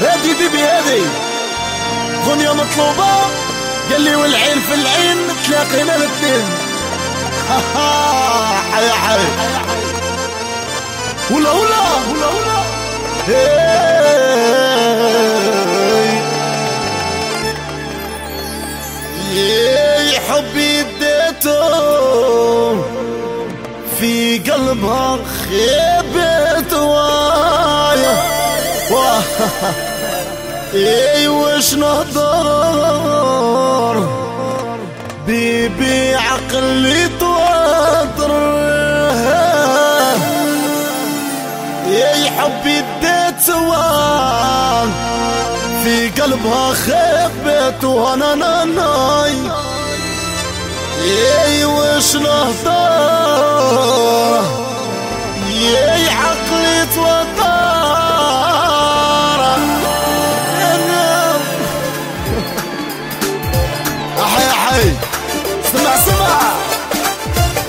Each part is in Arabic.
هادي بيبي هادي دنيا مطلوبة. قال لي والعين في العين تلاقينا الاثنين. ها ها حيا حيا ولا ولا ولا ولا يا حبي بديته في قلبها خيبته. اي وش نهضر بيبي عقلي توتر اي حبي اديت سوان في قلبها خبت وأنا ناي اي وش نهضر يا عقلي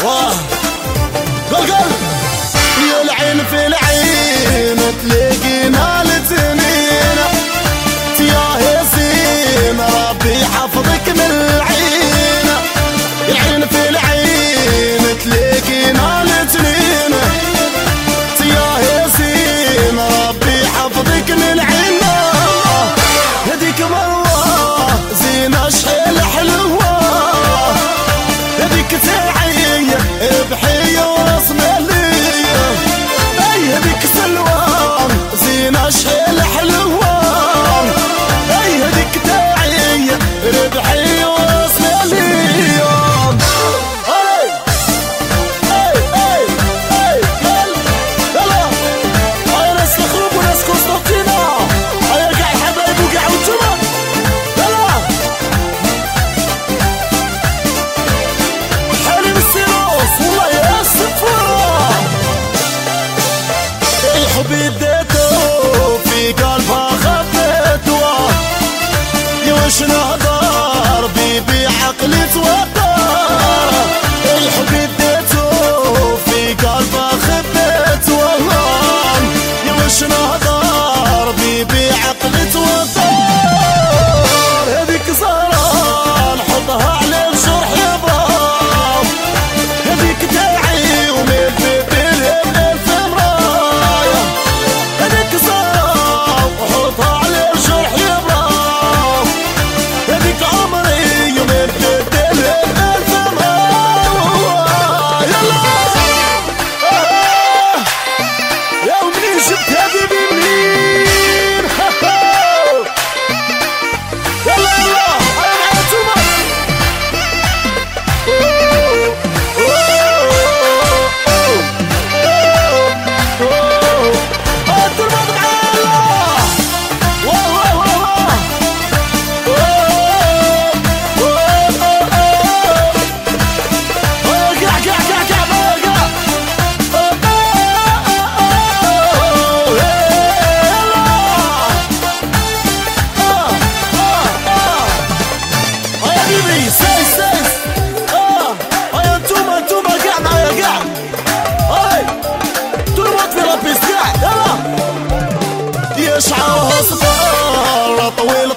One. حبيبي سي سي آه هيا أنتم أنتم قاعد هيا قاعد هاي تربط في ربي قاعد يلا يشعر اصبر طويل